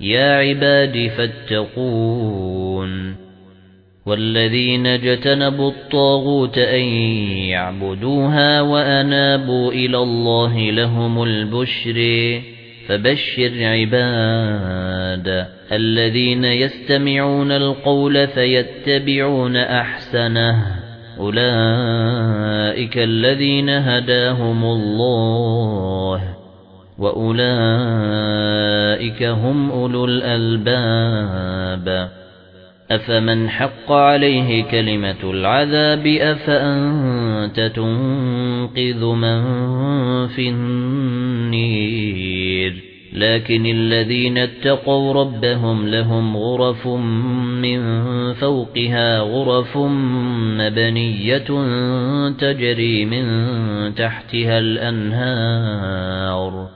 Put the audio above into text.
يَا عِبَادِ فَاتَّقُونِ وَالَّذِينَ اجْتَنَبُوا الطَّاغُوتَ أَن يَعْبُدُوهَا وَأَنَابُوا إِلَى اللَّهِ لَهُمُ الْبُشْرَى فَبَشِّرْ عِبَادِ الَّذِينَ يَسْتَمِعُونَ الْقَوْلَ فَيَتَّبِعُونَ أَحْسَنَهُ أُولَئِكَ الَّذِينَ هَدَاهُمُ اللَّهُ وَأُولَئِكَ هُمْ أُولُو الْأَلْبَابِ. أَفَمَنْ حَقَّ عَلَيْهِ كَلِمَةُ الْعَذَابِ أَفَأَنْتَ تُنقِذُ مَن فِي النِّيرِ؟ لَكِنَّ الَّذِينَ اتَّقَوْا رَبَّهُمْ لَهُمْ غُرَفٌ مِّن فَوْقِهَا غُرَفٌ مَّبْنِيَّةٌ تَجْرِي مِن تَحْتِهَا الْأَنْهَارُ.